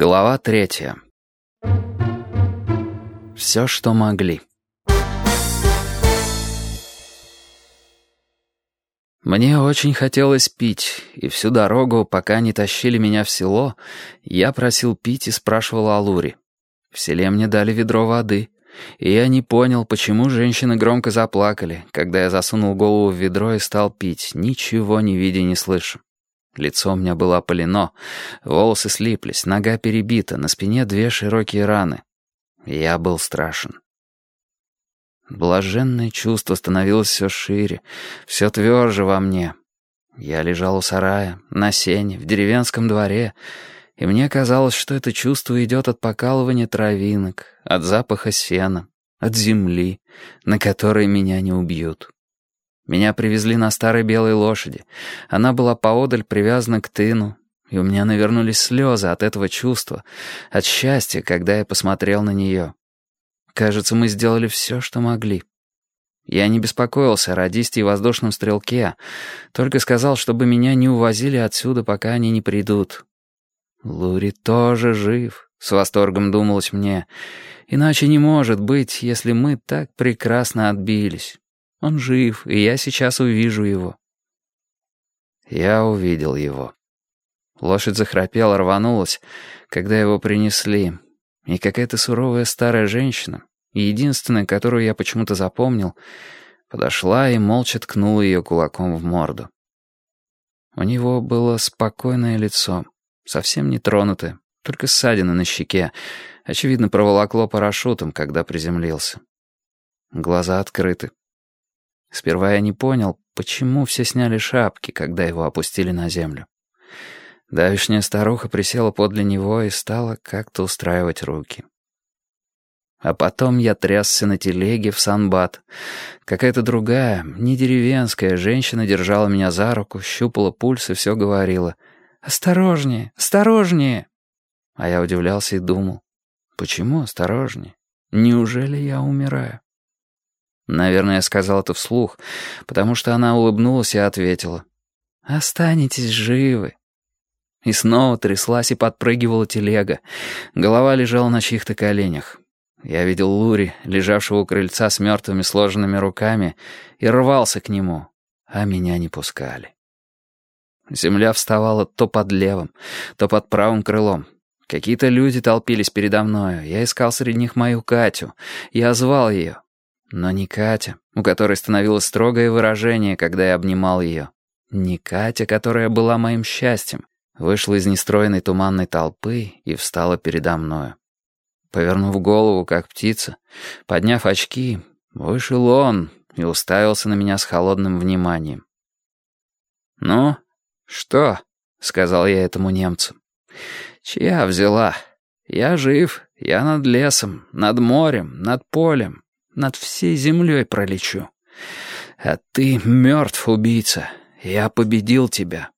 Глава третья. Все, что могли. Мне очень хотелось пить, и всю дорогу, пока не тащили меня в село, я просил пить и спрашивал о Луре. В селе мне дали ведро воды, и я не понял, почему женщины громко заплакали, когда я засунул голову в ведро и стал пить, ничего не видя, не слыша. Лицо у меня было опалено, волосы слиплись, нога перебита, на спине две широкие раны. Я был страшен. Блаженное чувство становилось все шире, все тверже во мне. Я лежал у сарая, на сене, в деревенском дворе, и мне казалось, что это чувство идет от покалывания травинок, от запаха сена, от земли, на которой меня не убьют. Меня привезли на старой белой лошади. Она была поодаль привязана к тыну, и у меня навернулись слезы от этого чувства, от счастья, когда я посмотрел на нее. Кажется, мы сделали все, что могли. Я не беспокоился о радисте и воздушном стрелке, только сказал, чтобы меня не увозили отсюда, пока они не придут. Лури тоже жив, с восторгом думалось мне. Иначе не может быть, если мы так прекрасно отбились. Он жив, и я сейчас увижу его. Я увидел его. Лошадь захрапела, рванулась, когда его принесли. И какая-то суровая старая женщина, единственная, которую я почему-то запомнил, подошла и молча ткнула ее кулаком в морду. У него было спокойное лицо, совсем не тронутое, только ссадины на щеке, очевидно, проволокло парашютом, когда приземлился. Глаза открыты. Сперва я не понял, почему все сняли шапки, когда его опустили на землю. Давишняя старуха присела подле него и стала как-то устраивать руки. А потом я трясся на телеге в Санбат. Какая-то другая, не деревенская женщина держала меня за руку, щупала пульс и все говорила. «Осторожнее, осторожнее!» А я удивлялся и думал. «Почему осторожнее? Неужели я умираю?» Наверное, я сказал это вслух, потому что она улыбнулась и ответила. «Останетесь живы». И снова тряслась и подпрыгивала телега. Голова лежала на чьих-то коленях. Я видел Лури, лежавшего у крыльца с мертвыми сложенными руками, и рвался к нему, а меня не пускали. Земля вставала то под левым, то под правым крылом. Какие-то люди толпились передо мною. Я искал среди них мою Катю. Я звал ее. Но не Катя, у которой становилось строгое выражение, когда я обнимал ее. Не Катя, которая была моим счастьем, вышла из нестроенной туманной толпы и встала передо мною. Повернув голову, как птица, подняв очки, вышел он и уставился на меня с холодным вниманием. «Ну, что?» — сказал я этому немцу. «Чья взяла? Я жив, я над лесом, над морем, над полем над всей землей пролечу. А ты мертв, убийца. Я победил тебя.